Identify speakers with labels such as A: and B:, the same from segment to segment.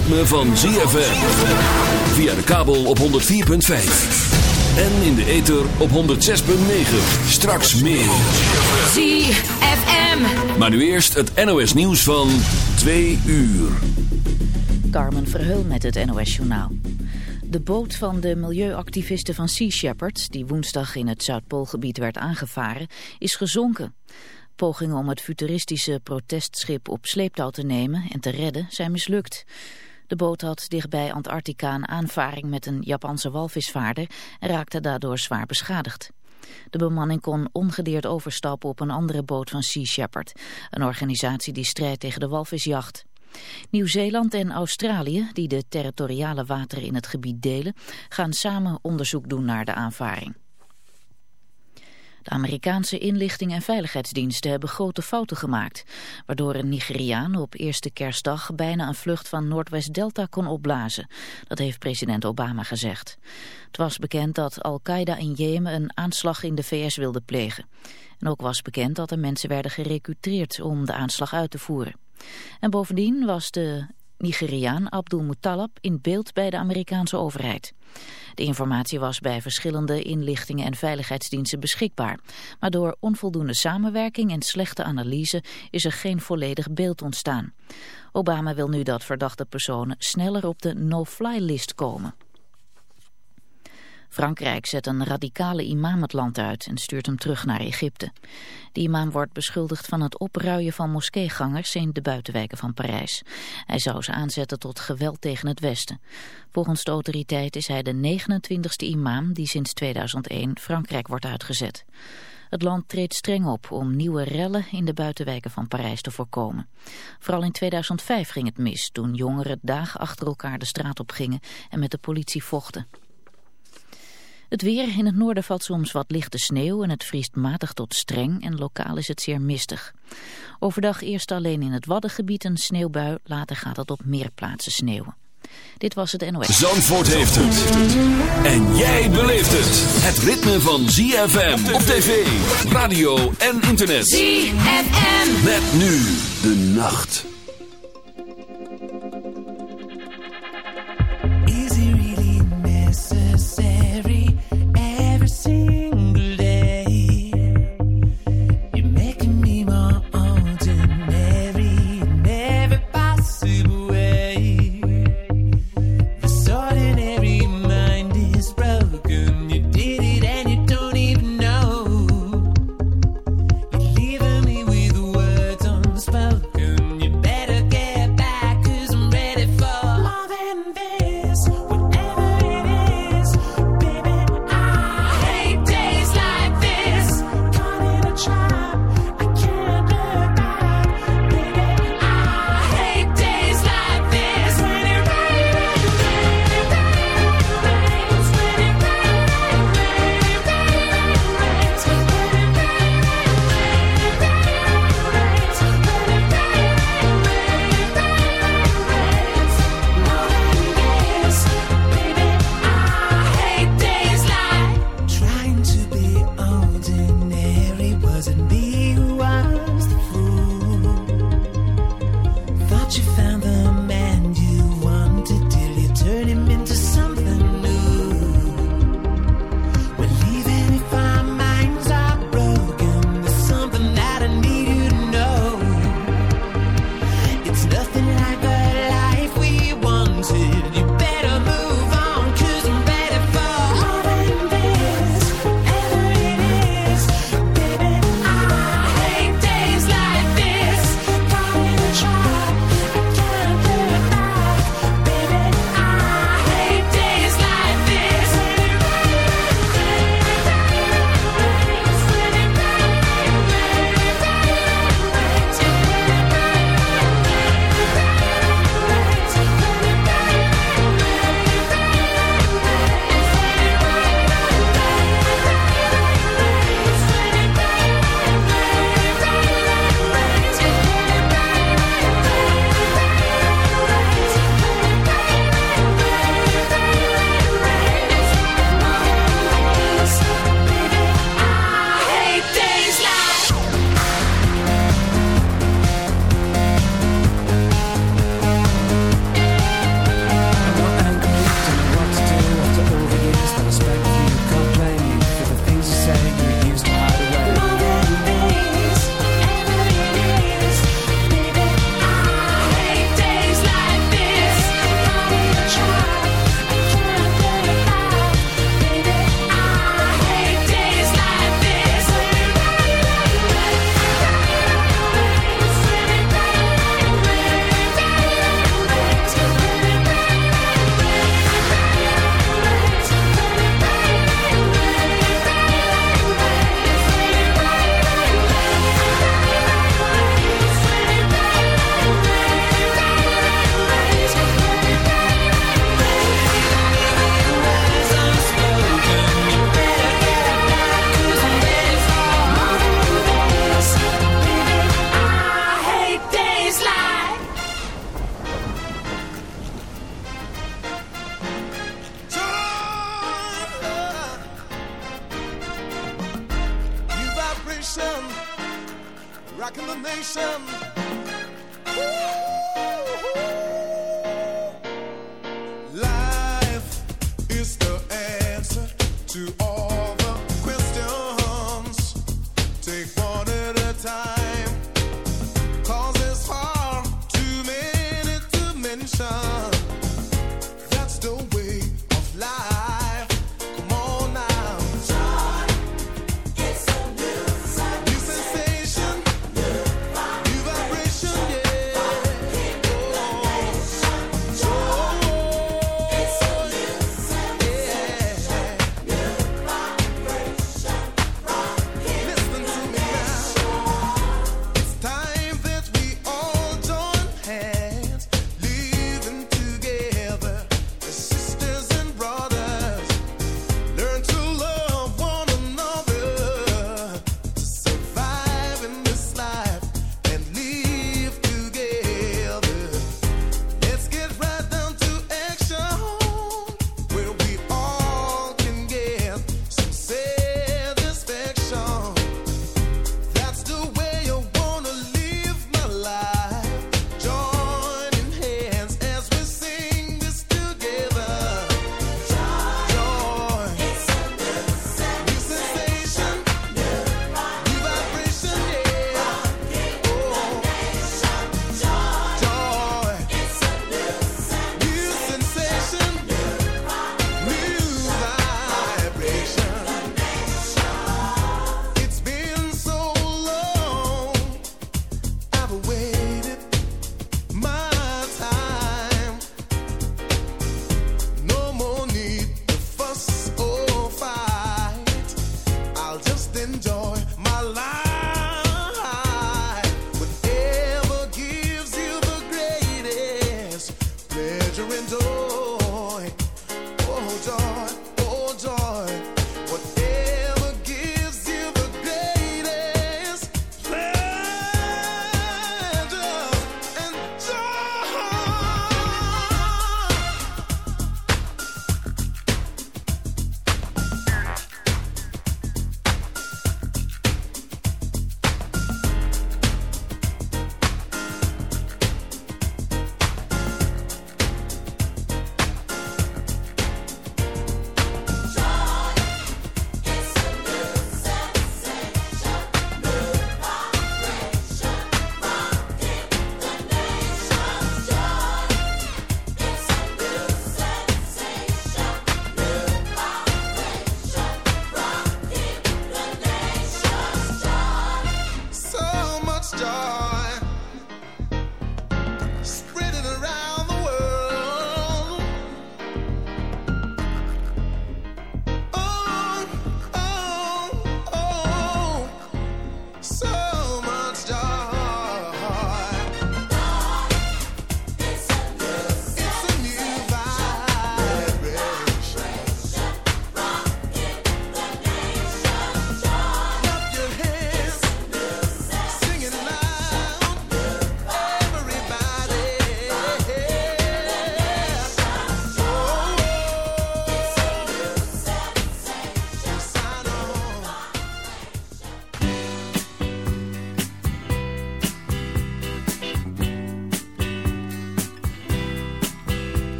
A: Ritme van ZFM. Via de kabel op 104.5. En in de ether op 106.9. Straks meer.
B: ZFM.
A: Maar nu eerst het NOS nieuws van 2 uur.
C: Carmen Verheul met het NOS Journaal. De boot van de milieuactivisten van Sea Shepherd, die woensdag in het Zuidpoolgebied werd aangevaren, is gezonken. Pogingen om het futuristische protestschip op sleeptouw te nemen en te redden zijn mislukt. De boot had dichtbij Antarctica een aanvaring met een Japanse walvisvaarder en raakte daardoor zwaar beschadigd. De bemanning kon ongedeerd overstappen op een andere boot van Sea Shepherd, een organisatie die strijdt tegen de walvisjacht. Nieuw-Zeeland en Australië, die de territoriale wateren in het gebied delen, gaan samen onderzoek doen naar de aanvaring. De Amerikaanse inlichting- en veiligheidsdiensten hebben grote fouten gemaakt, waardoor een Nigeriaan op eerste kerstdag bijna een vlucht van Noordwest Delta kon opblazen. Dat heeft president Obama gezegd. Het was bekend dat Al-Qaeda in Jemen een aanslag in de VS wilde plegen. En ook was bekend dat er mensen werden gerecruiteerd om de aanslag uit te voeren. En bovendien was de Nigeriaan Abdul Muttalab in beeld bij de Amerikaanse overheid. De informatie was bij verschillende inlichtingen en veiligheidsdiensten beschikbaar. Maar door onvoldoende samenwerking en slechte analyse is er geen volledig beeld ontstaan. Obama wil nu dat verdachte personen sneller op de no-fly-list komen. Frankrijk zet een radicale imam het land uit en stuurt hem terug naar Egypte. De imam wordt beschuldigd van het opruien van moskeegangers in de buitenwijken van Parijs. Hij zou ze aanzetten tot geweld tegen het Westen. Volgens de autoriteit is hij de 29e imam die sinds 2001 Frankrijk wordt uitgezet. Het land treedt streng op om nieuwe rellen in de buitenwijken van Parijs te voorkomen. Vooral in 2005 ging het mis toen jongeren dagen achter elkaar de straat op gingen en met de politie vochten. Het weer in het noorden valt soms wat lichte sneeuw en het vriest matig tot streng en lokaal is het zeer mistig. Overdag eerst alleen in het Waddengebied een sneeuwbui, later gaat het op meer plaatsen sneeuwen. Dit was het NOS.
A: Zandvoort heeft het. En jij beleeft het. Het ritme van ZFM op tv, radio en internet.
B: ZFM.
A: Met nu de nacht.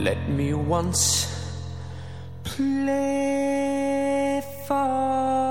D: Let me
E: once
F: play for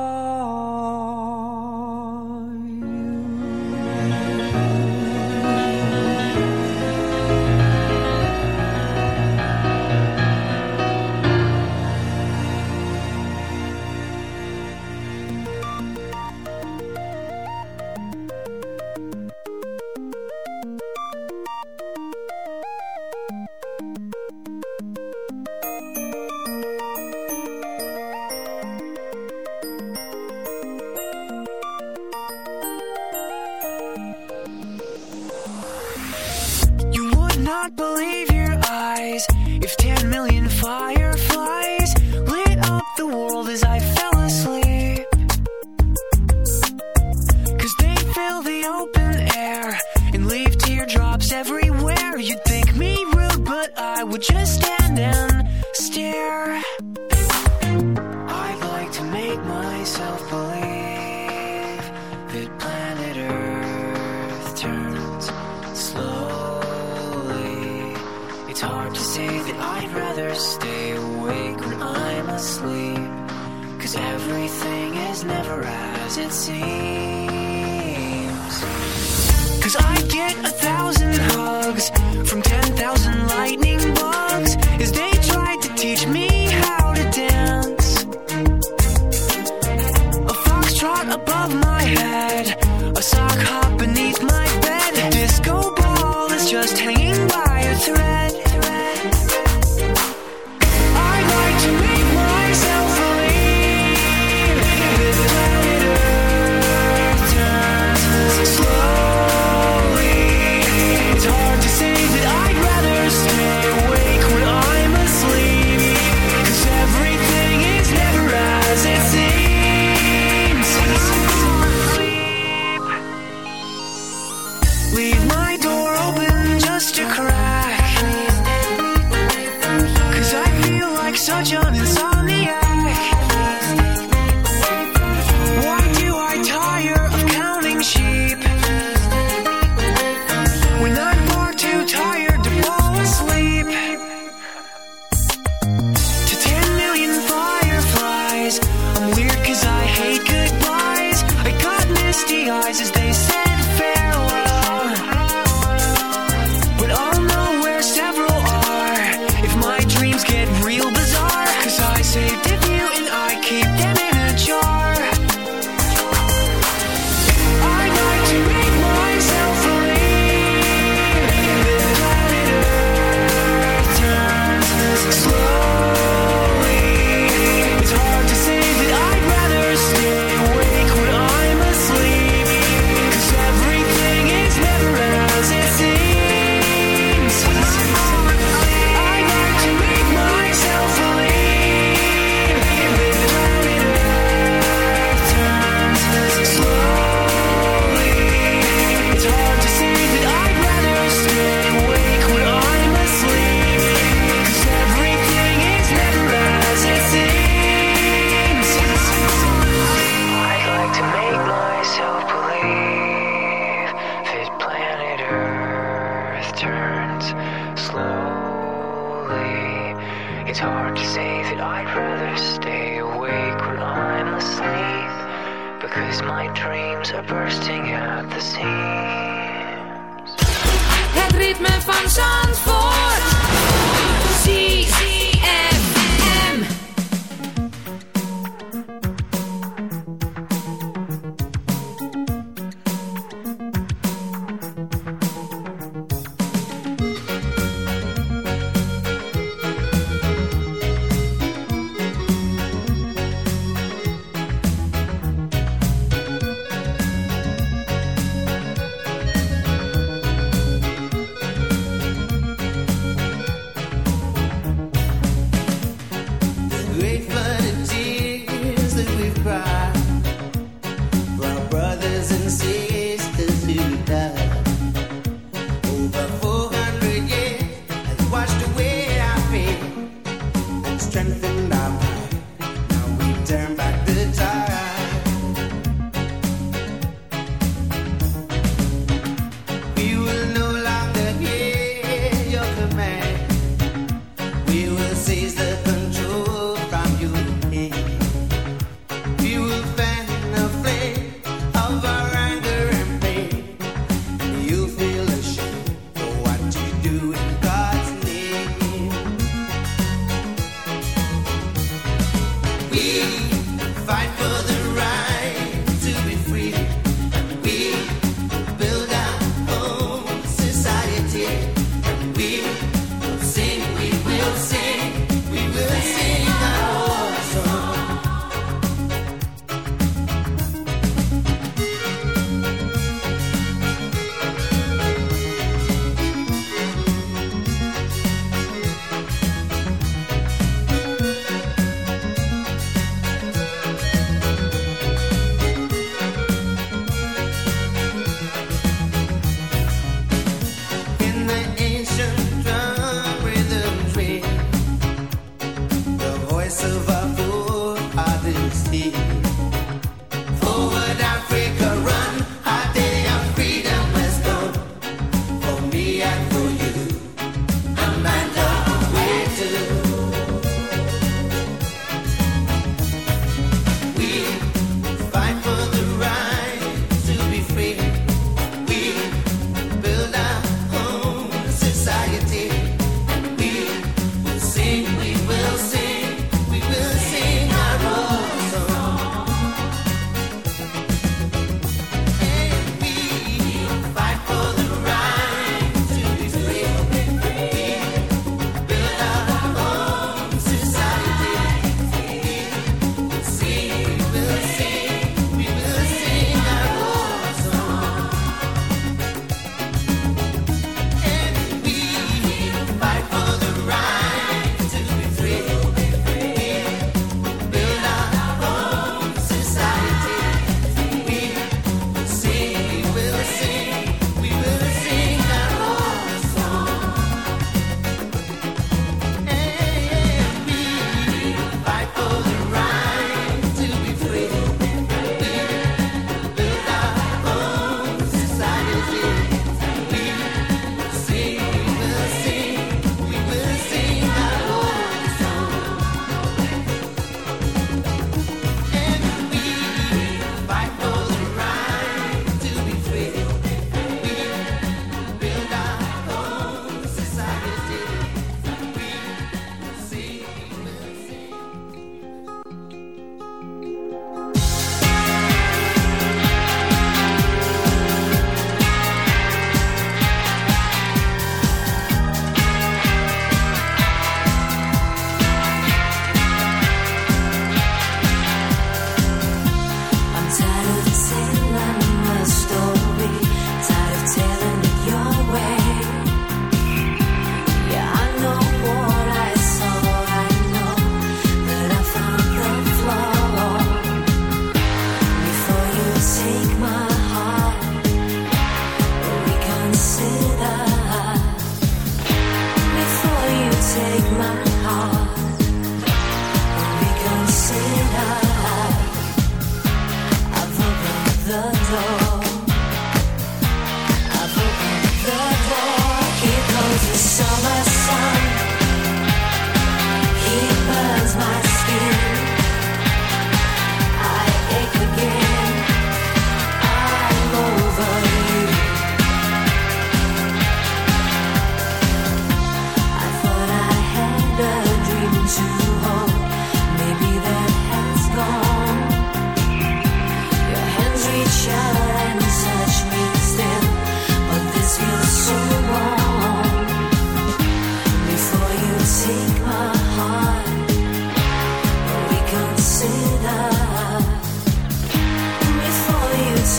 G: It's hard to say that I'd rather stay awake when I'm asleep because my dreams are bursting at the seams.
H: Het ritme van Zandvoort.
I: Zandvoort.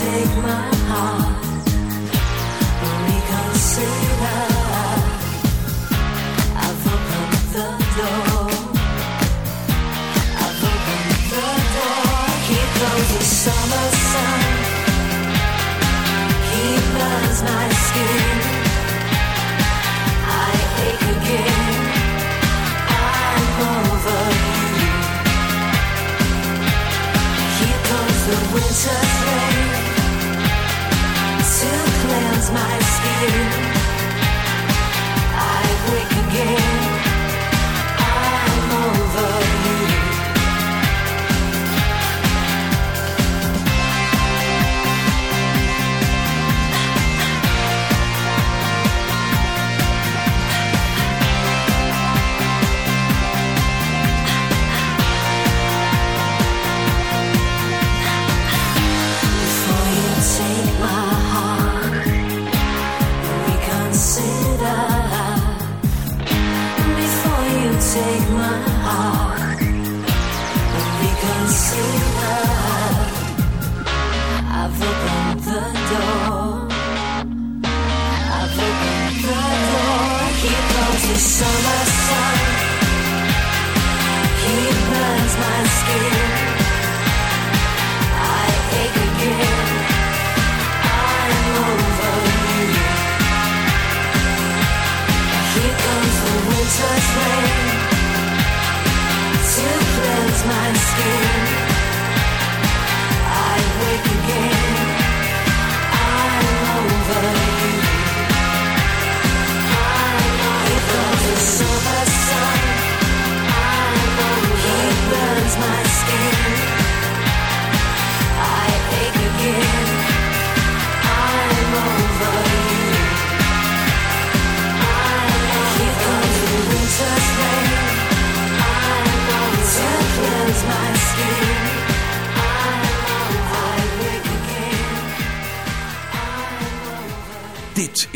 I: Take my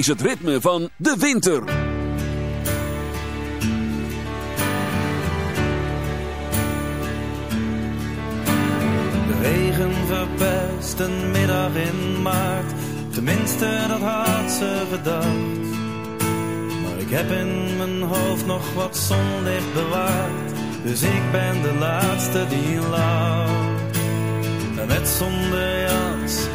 A: is het ritme van de winter.
J: De regen verpest een middag in maart. Tenminste, dat had ze gedacht. Maar ik heb in mijn hoofd nog wat zonlicht bewaard. Dus ik ben de laatste die lacht. En met zonder jas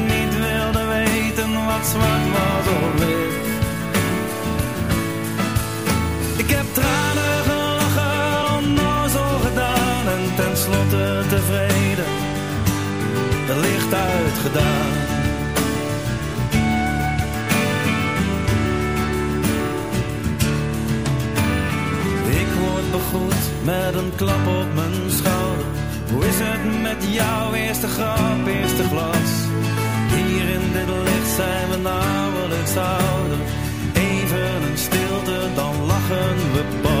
J: wat wit. Ik heb tranen gelachen, onnozel gedaan en tenslotte tevreden, het licht uitgedaan. Ik word begroet met een klap op mijn schouder. Hoe is het met jouw eerste grap, eerste glas? Even een stilte, dan lachen we pas.